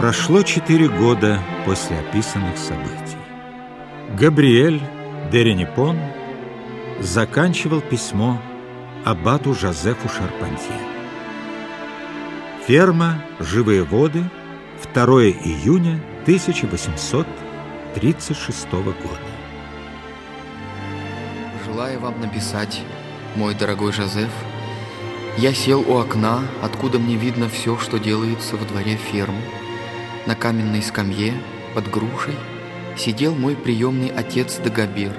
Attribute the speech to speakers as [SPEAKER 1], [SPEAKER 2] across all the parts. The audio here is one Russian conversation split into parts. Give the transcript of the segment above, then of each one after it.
[SPEAKER 1] Прошло четыре года после описанных событий. Габриэль де Ренепон заканчивал письмо аббату Жозефу Шарпантье. Ферма «Живые воды», 2 июня 1836 года.
[SPEAKER 2] Желаю вам написать, мой дорогой Жозеф, я сел у окна, откуда мне видно все, что делается во дворе фермы. На каменной скамье под грушей сидел мой приемный отец Дагобер,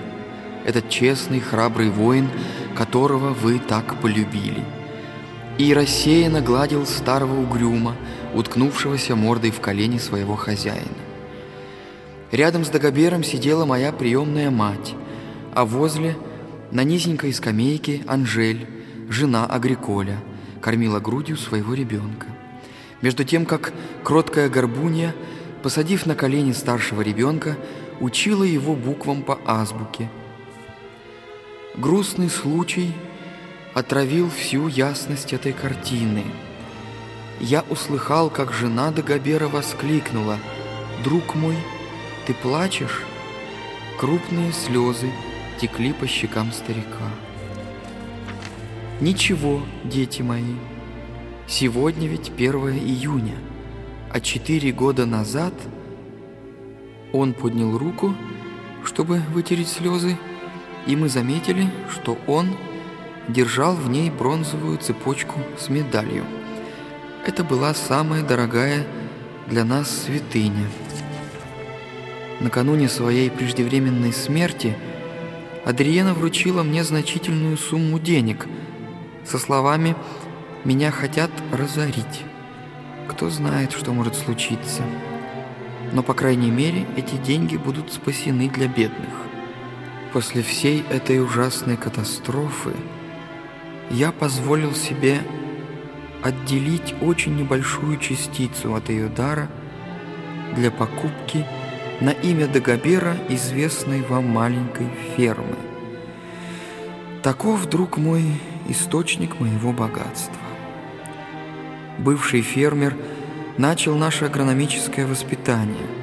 [SPEAKER 2] этот честный, храбрый воин, которого вы так полюбили. И рассеянно гладил старого угрюма, уткнувшегося мордой в колени своего хозяина. Рядом с Дагобером сидела моя приемная мать, а возле, на низенькой скамейке, Анжель, жена Агриколя, кормила грудью своего ребенка. Между тем, как кроткая горбунья, посадив на колени старшего ребенка, учила его буквам по азбуке. Грустный случай отравил всю ясность этой картины. Я услыхал, как жена Дагобера воскликнула «Друг мой, ты плачешь?» Крупные слезы текли по щекам старика. Ничего, дети мои, сегодня ведь 1 июня, а четыре года назад он поднял руку, чтобы вытереть слезы, и мы заметили, что он держал в ней бронзовую цепочку с медалью. Это была самая дорогая для нас святыня. Накануне своей преждевременной смерти Адриена вручила мне значительную сумму денег – со словами «Меня хотят разорить». Кто знает, что может случиться. Но, по крайней мере, эти деньги будут спасены для бедных. После всей этой ужасной катастрофы я позволил себе отделить очень небольшую частицу от ее дара для покупки на имя Дагобера известной вам маленькой фермы. Таков, друг мой, источник моего богатства. Бывший фермер начал наше агрономическое воспитание –